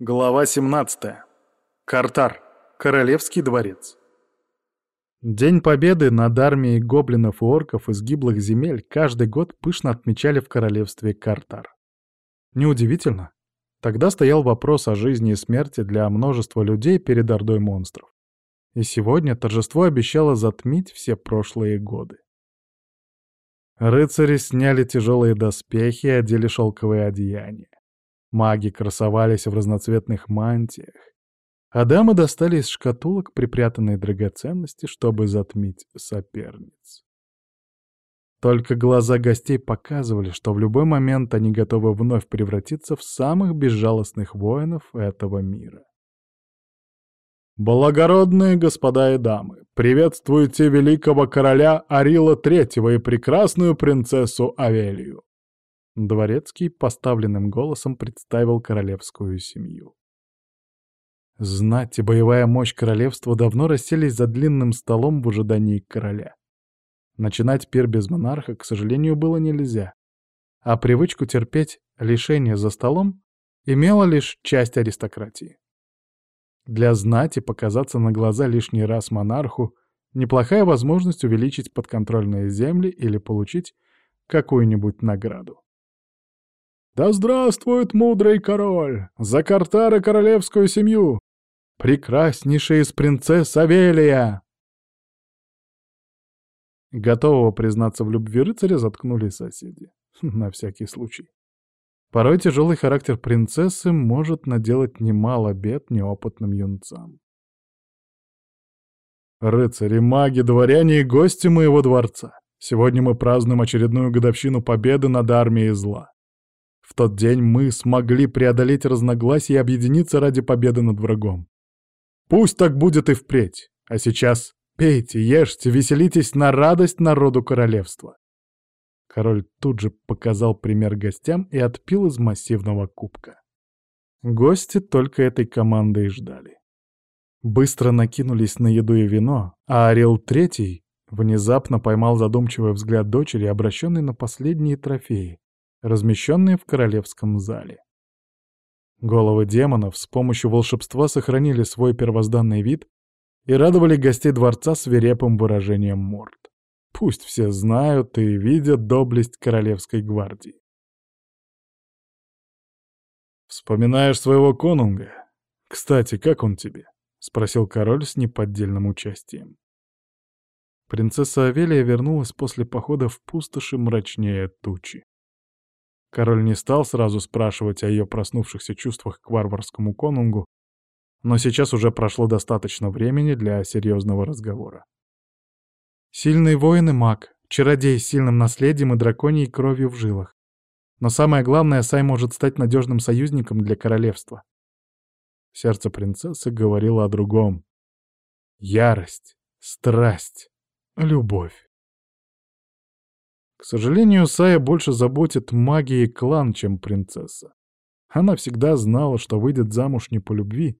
Глава 17. Картар. Королевский дворец. День Победы над армией гоблинов и орков из гиблых земель каждый год пышно отмечали в королевстве Картар. Неудивительно. Тогда стоял вопрос о жизни и смерти для множества людей перед ордой монстров. И сегодня торжество обещало затмить все прошлые годы. Рыцари сняли тяжелые доспехи и одели шелковые одеяния. Маги красовались в разноцветных мантиях, а дамы достали из шкатулок припрятанные драгоценности, чтобы затмить соперниц. Только глаза гостей показывали, что в любой момент они готовы вновь превратиться в самых безжалостных воинов этого мира. «Благородные господа и дамы, приветствуйте великого короля Арила Третьего и прекрасную принцессу Авелию!» Дворецкий поставленным голосом представил королевскую семью. Знать и боевая мощь королевства давно расселись за длинным столом в ожидании короля. Начинать пир без монарха, к сожалению, было нельзя. А привычку терпеть лишение за столом имела лишь часть аристократии. Для знати показаться на глаза лишний раз монарху — неплохая возможность увеличить подконтрольные земли или получить какую-нибудь награду. Да здравствует мудрый король! За Картара королевскую семью! Прекраснейшая из принцесс Авелия!» Готового признаться в любви рыцаря заткнули соседи. На всякий случай. Порой тяжелый характер принцессы может наделать немало бед неопытным юнцам. Рыцари, маги, дворяне и гости моего дворца. Сегодня мы празднуем очередную годовщину победы над армией зла. В тот день мы смогли преодолеть разногласия и объединиться ради победы над врагом. Пусть так будет и впредь. А сейчас пейте, ешьте, веселитесь на радость народу королевства. Король тут же показал пример гостям и отпил из массивного кубка. Гости только этой команды и ждали. Быстро накинулись на еду и вино, а Орел Третий внезапно поймал задумчивый взгляд дочери, обращенный на последние трофеи, размещенные в королевском зале. Головы демонов с помощью волшебства сохранили свой первозданный вид и радовали гостей дворца свирепым выражением морд. Пусть все знают и видят доблесть королевской гвардии. «Вспоминаешь своего конунга? Кстати, как он тебе?» — спросил король с неподдельным участием. Принцесса Авелия вернулась после похода в пустоши мрачнее тучи. Король не стал сразу спрашивать о ее проснувшихся чувствах к варварскому конунгу, но сейчас уже прошло достаточно времени для серьезного разговора. Сильный воин и маг, чародей с сильным наследием и драконьей кровью в жилах. Но самое главное, Сай может стать надежным союзником для королевства. Сердце принцессы говорило о другом. Ярость, страсть, любовь. К сожалению, Сая больше заботит магия и клан, чем принцесса. Она всегда знала, что выйдет замуж не по любви.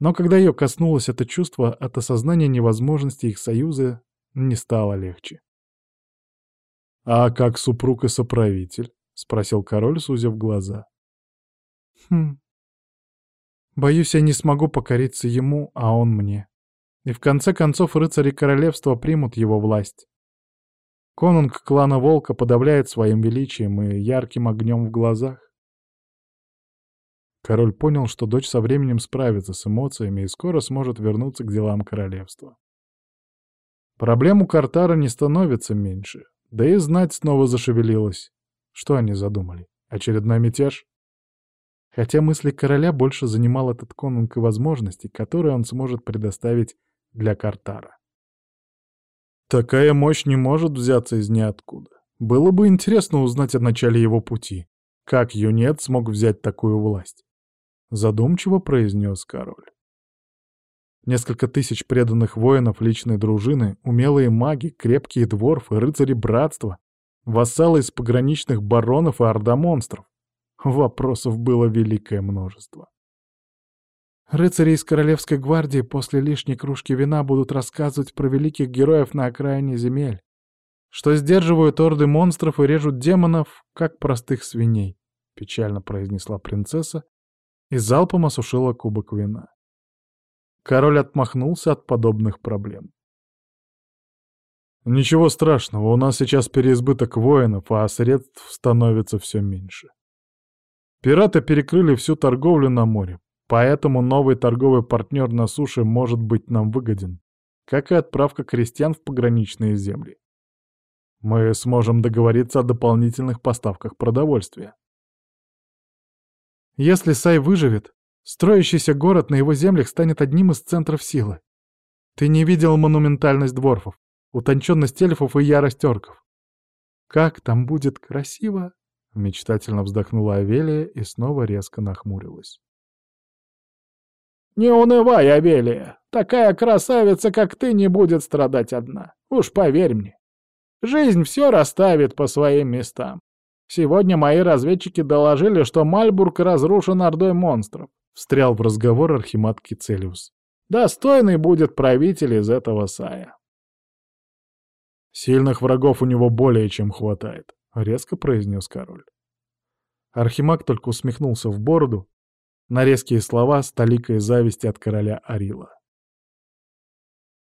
Но когда ее коснулось это чувство, от осознания невозможности их союза не стало легче. «А как супруг и соправитель?» — спросил король, сузив глаза. «Хм. Боюсь, я не смогу покориться ему, а он мне. И в конце концов рыцари королевства примут его власть. Конунг клана Волка подавляет своим величием и ярким огнем в глазах. Король понял, что дочь со временем справится с эмоциями и скоро сможет вернуться к делам королевства. Проблем у Картара не становится меньше, да и знать снова зашевелилась. Что они задумали? Очередной мятеж? Хотя мысли короля больше занимал этот конунг и возможности, которые он сможет предоставить для Картара. Такая мощь не может взяться из ниоткуда. Было бы интересно узнать о начале его пути. Как юнец смог взять такую власть? Задумчиво произнес король. Несколько тысяч преданных воинов личной дружины, умелые маги, крепкие дворфы, рыцари братства, вассалы из пограничных баронов и орда монстров. Вопросов было великое множество. Рыцари из Королевской гвардии после лишней кружки вина будут рассказывать про великих героев на окраине земель, что сдерживают орды монстров и режут демонов, как простых свиней, — печально произнесла принцесса и залпом осушила кубок вина. Король отмахнулся от подобных проблем. «Ничего страшного, у нас сейчас переизбыток воинов, а средств становится все меньше. Пираты перекрыли всю торговлю на море, поэтому новый торговый партнер на суше может быть нам выгоден, как и отправка крестьян в пограничные земли. Мы сможем договориться о дополнительных поставках продовольствия. Если Сай выживет, строящийся город на его землях станет одним из центров силы. Ты не видел монументальность дворфов, утонченность эльфов и ярость орков. Как там будет красиво! Мечтательно вздохнула Авелия и снова резко нахмурилась. «Не унывай, Авелия! Такая красавица, как ты, не будет страдать одна. Уж поверь мне. Жизнь все расставит по своим местам. Сегодня мои разведчики доложили, что Мальбург разрушен ордой монстров», — встрял в разговор Архимаг Кицелиус. «Достойный будет правитель из этого сая». «Сильных врагов у него более чем хватает», — резко произнес король. Архимаг только усмехнулся в бороду на резкие слова с толикой зависти от короля Арила.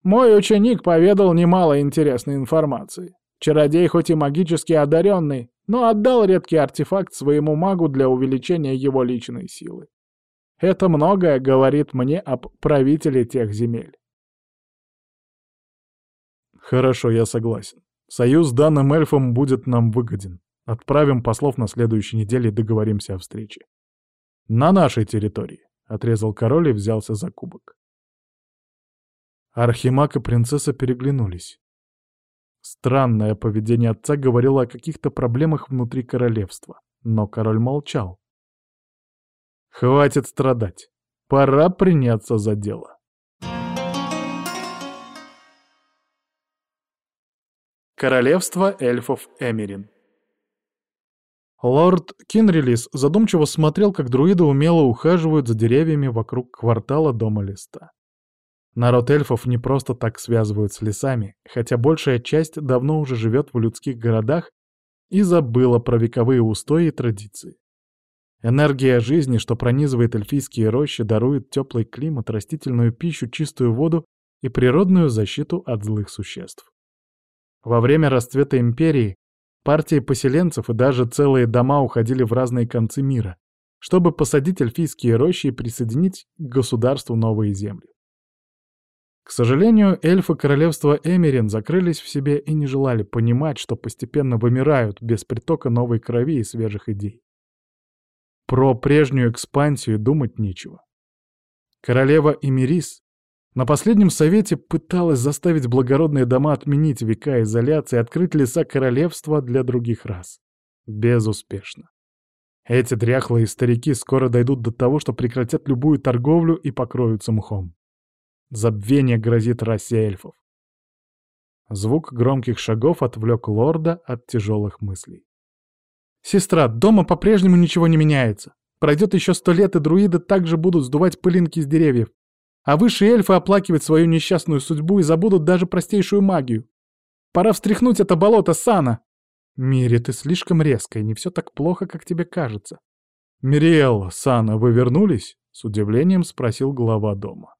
«Мой ученик поведал немало интересной информации. Чародей хоть и магически одаренный, но отдал редкий артефакт своему магу для увеличения его личной силы. Это многое говорит мне об правителе тех земель. Хорошо, я согласен. Союз с данным эльфом будет нам выгоден. Отправим послов на следующей неделе и договоримся о встрече. На нашей территории, — отрезал король и взялся за кубок. Архимаг и принцесса переглянулись. Странное поведение отца говорило о каких-то проблемах внутри королевства, но король молчал. Хватит страдать. Пора приняться за дело. Королевство эльфов Эмерин Лорд Кинрилис задумчиво смотрел, как друиды умело ухаживают за деревьями вокруг квартала Дома Листа. Народ эльфов не просто так связывают с лесами, хотя большая часть давно уже живет в людских городах и забыла про вековые устои и традиции. Энергия жизни, что пронизывает эльфийские рощи, дарует теплый климат, растительную пищу, чистую воду и природную защиту от злых существ. Во время расцвета империи партии поселенцев и даже целые дома уходили в разные концы мира, чтобы посадить эльфийские рощи и присоединить к государству новые земли. К сожалению, эльфы королевства Эмерин закрылись в себе и не желали понимать, что постепенно вымирают без притока новой крови и свежих идей. Про прежнюю экспансию думать нечего. Королева Эмирис на последнем совете пыталась заставить благородные дома отменить века изоляции и открыть леса королевства для других рас. Безуспешно. Эти дряхлые старики скоро дойдут до того, что прекратят любую торговлю и покроются мхом. Забвение грозит расе эльфов. Звук громких шагов отвлек лорда от тяжелых мыслей. «Сестра, дома по-прежнему ничего не меняется. Пройдет еще сто лет, и друиды также будут сдувать пылинки с деревьев. А высшие эльфы оплакивают свою несчастную судьбу и забудут даже простейшую магию. Пора встряхнуть это болото Сана. Мири, ты слишком резкая, не все так плохо, как тебе кажется. Мириэлла, Сана, вы вернулись? С удивлением спросил глава дома.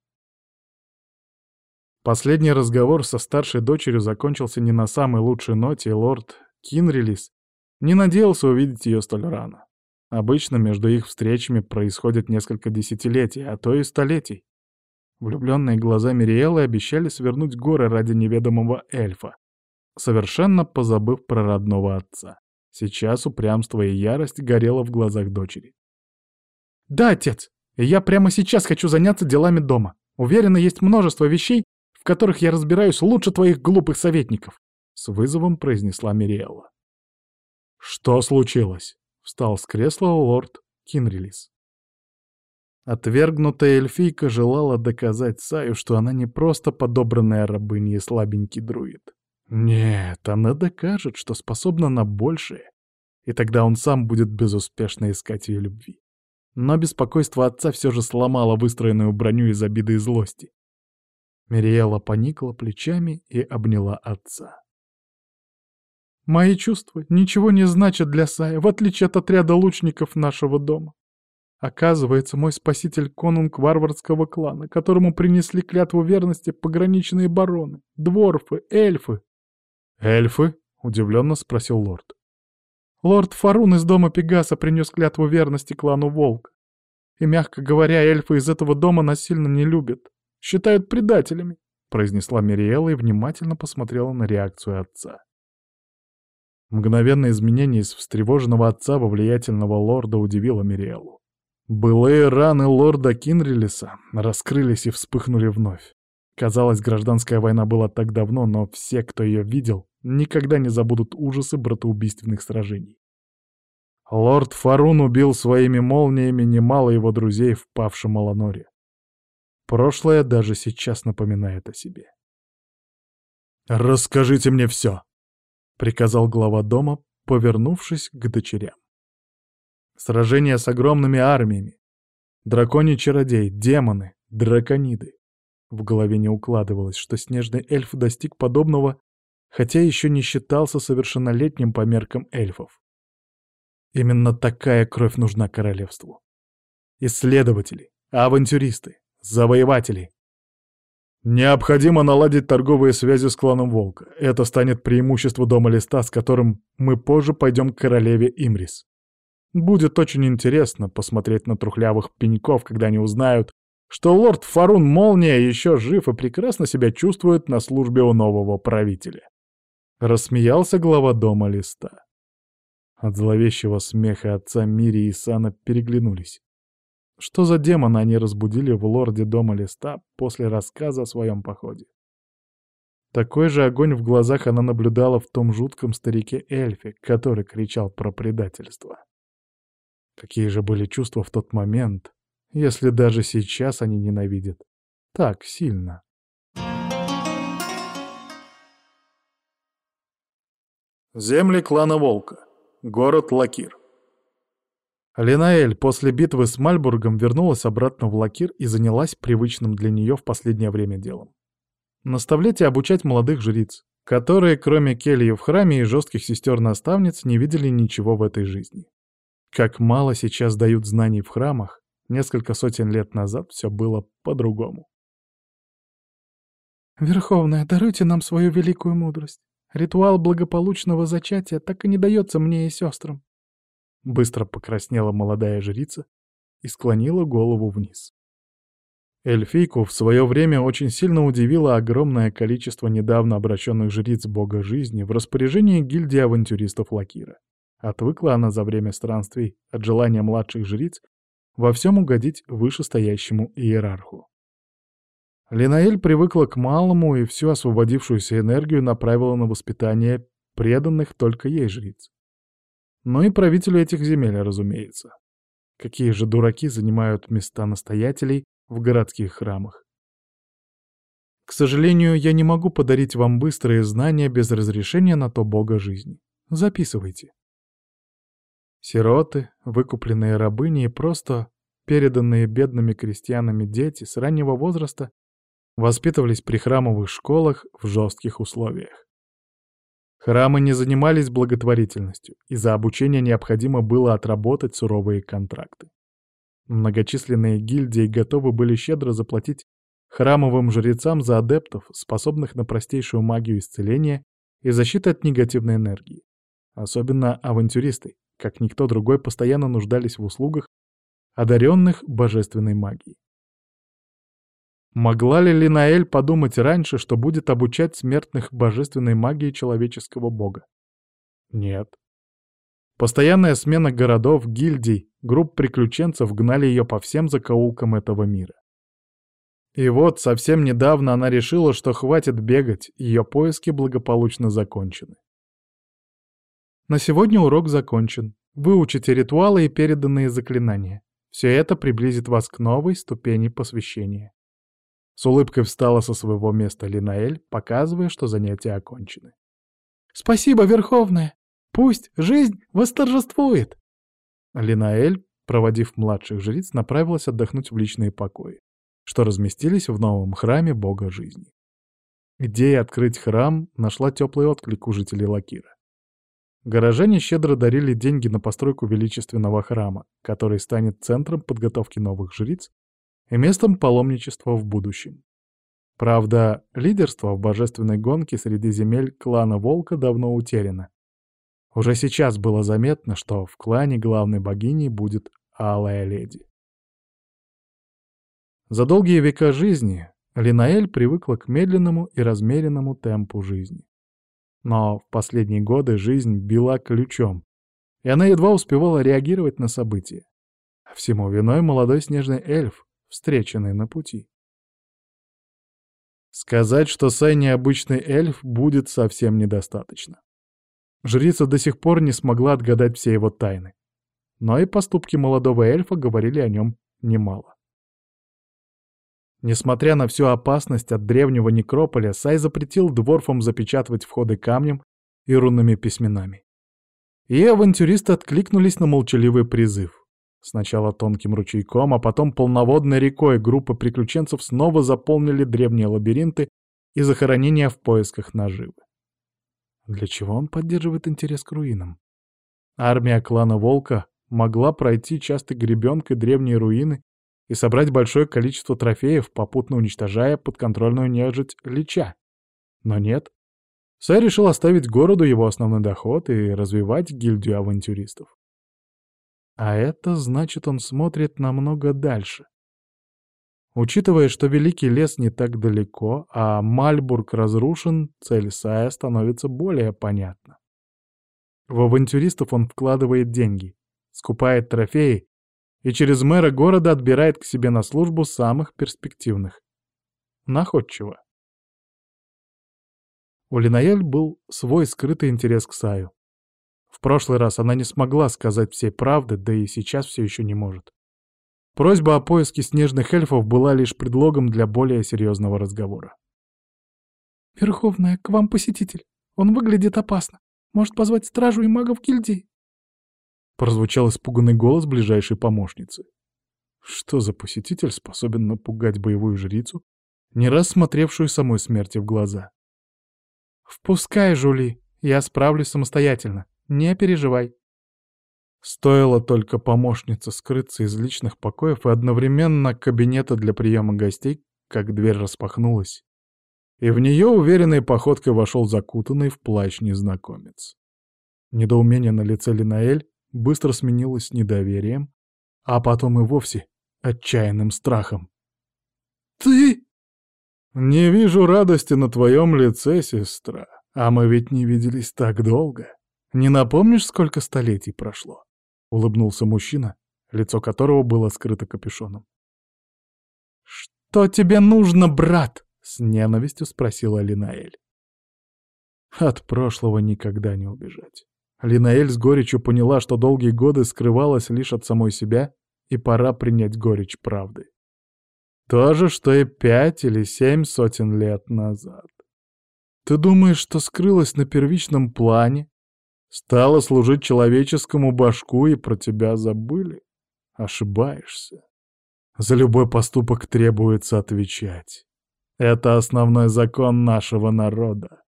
Последний разговор со старшей дочерью закончился не на самой лучшей ноте, и лорд Кинрилис не надеялся увидеть ее столь рано. Обычно между их встречами происходит несколько десятилетий, а то и столетий. Влюбленные глаза Мириэлы обещали свернуть горы ради неведомого эльфа, совершенно позабыв про родного отца. Сейчас упрямство и ярость горело в глазах дочери. «Да, отец, я прямо сейчас хочу заняться делами дома. Уверена, есть множество вещей, в которых я разбираюсь лучше твоих глупых советников», — с вызовом произнесла Мириэлла. «Что случилось?» — встал с кресла лорд Кинрилис. Отвергнутая эльфийка желала доказать Саю, что она не просто подобранная рабыня и слабенький друид. Нет, она докажет, что способна на большее, и тогда он сам будет безуспешно искать ее любви. Но беспокойство отца все же сломало выстроенную броню из обиды и злости. Мириэла поникла плечами и обняла отца. «Мои чувства ничего не значат для Сая, в отличие от отряда лучников нашего дома. Оказывается, мой спаситель — конунг варварского клана, которому принесли клятву верности пограничные бароны, дворфы, эльфы. «Эльфы?» — удивленно спросил лорд. Лорд Фарун из дома Пегаса принес клятву верности клану Волк. И, мягко говоря, эльфы из этого дома нас сильно не любят. Считают предателями, — произнесла Мириэла и внимательно посмотрела на реакцию отца. Мгновенное изменение из встревоженного отца во влиятельного лорда удивило Мириэлу. Былые раны лорда Кинрилиса раскрылись и вспыхнули вновь. Казалось, гражданская война была так давно, но все, кто ее видел, никогда не забудут ужасы братоубийственных сражений. Лорд Фарун убил своими молниями немало его друзей в павшем Аланоре. Прошлое даже сейчас напоминает о себе. «Расскажите мне все!» — приказал глава дома, повернувшись к дочерям. Сражение с огромными армиями. Драконий чародей, демоны, дракониды. В голове не укладывалось, что снежный эльф достиг подобного, хотя еще не считался совершеннолетним по меркам эльфов. Именно такая кровь нужна королевству. Исследователи, авантюристы, завоеватели. Необходимо наладить торговые связи с кланом Волка. Это станет преимущество Дома Листа, с которым мы позже пойдем к королеве Имрис. Будет очень интересно посмотреть на трухлявых пеньков, когда они узнают, что лорд Фарун Молния еще жив и прекрасно себя чувствует на службе у нового правителя. Рассмеялся глава дома Листа. От зловещего смеха отца Мири и Сана переглянулись. Что за демона они разбудили в лорде дома Листа после рассказа о своем походе? Такой же огонь в глазах она наблюдала в том жутком старике Эльфе, который кричал про предательство. Какие же были чувства в тот момент, если даже сейчас они ненавидят так сильно? Земли клана Волка. Город Лакир. Линаэль после битвы с Мальбургом вернулась обратно в Лакир и занялась привычным для нее в последнее время делом. Наставлять и обучать молодых жриц, которые, кроме кельи в храме и жестких сестер-наставниц, не видели ничего в этой жизни. Как мало сейчас дают знаний в храмах, несколько сотен лет назад все было по-другому. «Верховная, даруйте нам свою великую мудрость. Ритуал благополучного зачатия так и не дается мне и сестрам». Быстро покраснела молодая жрица и склонила голову вниз. Эльфийку в свое время очень сильно удивило огромное количество недавно обращенных жриц бога жизни в распоряжении гильдии авантюристов Лакира. Отвыкла она за время странствий от желания младших жриц во всем угодить вышестоящему иерарху. Линаэль привыкла к малому и всю освободившуюся энергию направила на воспитание преданных только ей жриц. Ну и правителю этих земель, разумеется. Какие же дураки занимают места настоятелей в городских храмах. К сожалению, я не могу подарить вам быстрые знания без разрешения на то бога жизни. Записывайте. Сироты, выкупленные рабыни и просто переданные бедными крестьянами дети с раннего возраста воспитывались при храмовых школах в жестких условиях. Храмы не занимались благотворительностью, и за обучение необходимо было отработать суровые контракты. Многочисленные гильдии готовы были щедро заплатить храмовым жрецам за адептов, способных на простейшую магию исцеления и защиты от негативной энергии. Особенно авантюристы, как никто другой, постоянно нуждались в услугах одаренных божественной магией. Могла ли Линаэль подумать раньше, что будет обучать смертных божественной магии человеческого бога? Нет. Постоянная смена городов, гильдий, групп приключенцев гнали ее по всем закоулкам этого мира. И вот совсем недавно она решила, что хватит бегать, ее поиски благополучно закончены. На сегодня урок закончен. Выучите ритуалы и переданные заклинания. Все это приблизит вас к новой ступени посвящения. С улыбкой встала со своего места Линаэль, показывая, что занятия окончены. «Спасибо, Верховная! Пусть жизнь восторжествует!» Линаэль, проводив младших жриц, направилась отдохнуть в личные покои, что разместились в новом храме бога жизни. Идея открыть храм нашла теплый отклик у жителей Лакира. Горожане щедро дарили деньги на постройку величественного храма, который станет центром подготовки новых жриц и местом паломничества в будущем. Правда, лидерство в божественной гонке среди земель клана Волка давно утеряно. Уже сейчас было заметно, что в клане главной богиней будет Алая Леди. За долгие века жизни Линаэль привыкла к медленному и размеренному темпу жизни. Но в последние годы жизнь била ключом, и она едва успевала реагировать на события. Всему виной молодой снежный эльф, встреченный на пути. Сказать, что Сай необычный эльф, будет совсем недостаточно. Жрица до сих пор не смогла отгадать все его тайны. Но и поступки молодого эльфа говорили о нем немало. Несмотря на всю опасность от древнего некрополя, Сай запретил дворфам запечатывать входы камнем и рунными письменами. И авантюристы откликнулись на молчаливый призыв. Сначала тонким ручейком, а потом полноводной рекой группы приключенцев снова заполнили древние лабиринты и захоронения в поисках наживы. Для чего он поддерживает интерес к руинам? Армия клана Волка могла пройти часто гребенкой древние руины и собрать большое количество трофеев, попутно уничтожая подконтрольную нежить Лича. Но нет. Сай решил оставить городу его основной доход и развивать гильдию авантюристов. А это значит, он смотрит намного дальше. Учитывая, что Великий лес не так далеко, а Мальбург разрушен, цель Сая становится более понятна. В авантюристов он вкладывает деньги, скупает трофеи и через мэра города отбирает к себе на службу самых перспективных. Находчиво. У Линаэль был свой скрытый интерес к Саю. В прошлый раз она не смогла сказать всей правды, да и сейчас все еще не может. Просьба о поиске снежных эльфов была лишь предлогом для более серьезного разговора. «Верховная, к вам посетитель. Он выглядит опасно. Может позвать стражу и магов гильдии?» Прозвучал испуганный голос ближайшей помощницы. Что за посетитель способен напугать боевую жрицу, не раз смотревшую самой смерти в глаза? «Впускай, Жули, я справлюсь самостоятельно. Не переживай». Стоило только помощнице скрыться из личных покоев и одновременно кабинета для приема гостей, как дверь распахнулась, и в нее уверенной походкой вошел закутанный в плащ незнакомец. Недоумение на лице Линаэль быстро сменилось недоверием, а потом и вовсе отчаянным страхом. «Ты?» «Не вижу радости на твоем лице, сестра, а мы ведь не виделись так долго. Не напомнишь, сколько столетий прошло?» — улыбнулся мужчина, лицо которого было скрыто капюшоном. «Что тебе нужно, брат?» — с ненавистью спросила Линаэль. От прошлого никогда не убежать. Линаэль с горечью поняла, что долгие годы скрывалась лишь от самой себя, и пора принять горечь правды. То же, что и пять или семь сотен лет назад. Ты думаешь, что скрылась на первичном плане? Стала служить человеческому башку, и про тебя забыли? Ошибаешься. За любой поступок требуется отвечать. Это основной закон нашего народа.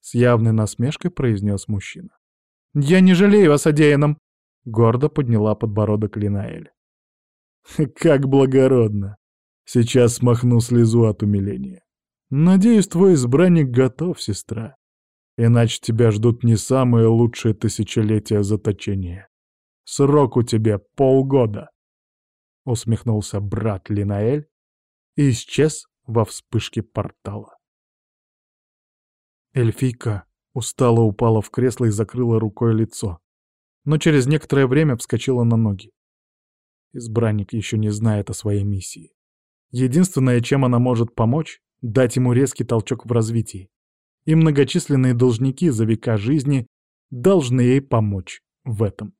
С явной насмешкой произнес мужчина. «Я не жалею о содеянном!» — гордо подняла подбородок Линаэль. «Как благородно! Сейчас смахну слезу от умиления. Надеюсь, твой избранник готов, сестра. Иначе тебя ждут не самые лучшие тысячелетия заточения. Срок у тебя полгода!» Усмехнулся брат Линаэль и исчез во вспышке портала. Эльфийка Устало упала в кресло и закрыла рукой лицо. Но через некоторое время вскочила на ноги. Избранник еще не знает о своей миссии. Единственное, чем она может помочь — дать ему резкий толчок в развитии. И многочисленные должники за века жизни должны ей помочь в этом.